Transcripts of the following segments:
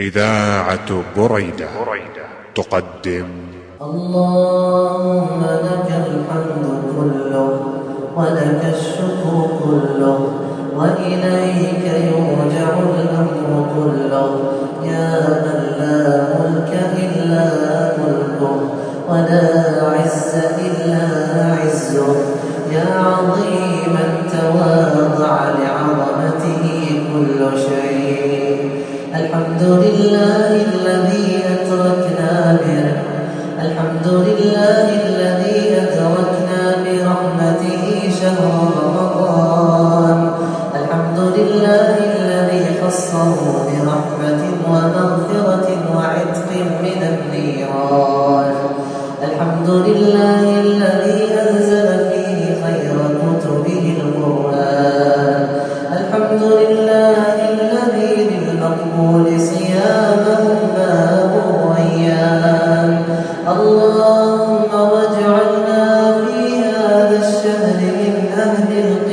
إذاعة بريدة تقدم. اللهم لك الحمد كله ولك الشكر كله وإليك الحمد لله الذي أتركنا برحمته شهر رمضان. الحمد لله الذي خصه الشهر من أهل القيام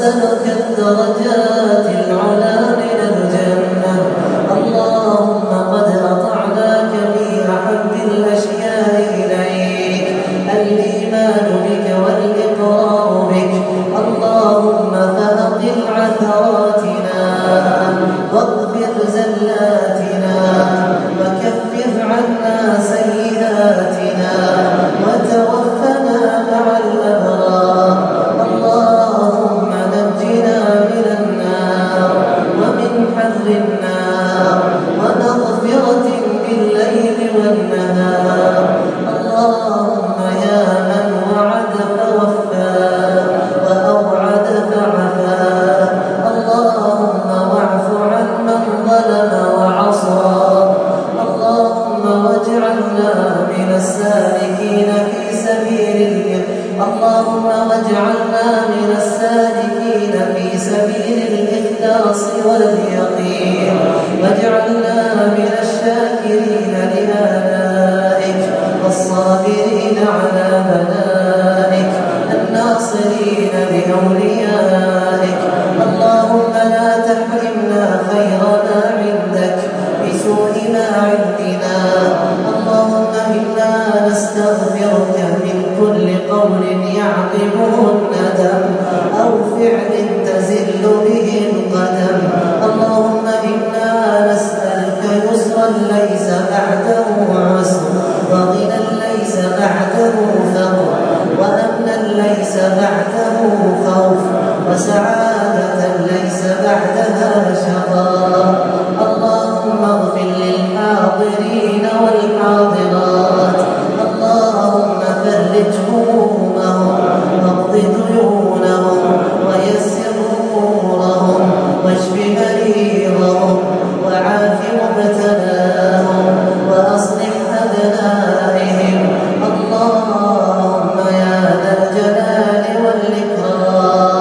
ونسألك الدرجات العلى من الجنة. اللهم قد أطعناك في أحب الأشياء إليك. الإيمان بك والإقرار بك. اللهم فأقل عثراتنا واغفر زلاتنا وكفر عنا سيئاتنا. اللهم واجعلنا من السالكين في سبيل الإخلاص واليقين. واجعلنا من الشاكرين لآلائك والصابرين على بلائك الناصرين لأوليائك. اللهم لا تحرمنا خير ما عندك بسوء ما عندنا. قول يعقبه الندم أو فعل تزل به القدم اللهم إنا نسألك يسرا ليس بعده عسر. وغنى ليس بعده فقر. وأمنا ليس بعده خوف. وسعادة ليس بعدها شقاء اللهم اغفر للحاضرين والحاضرات. اللهم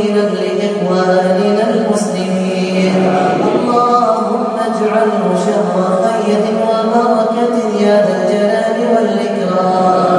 وتمكينا لإخواننا المسلمين. اللهم اجعله شهر خير وبركة يا ذا الجلال والإكرام.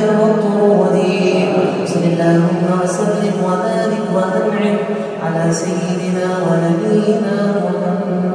بابك مطرودين صل اللهم وسلم وبارك وأنعم على سيدنا ونبينا محمد.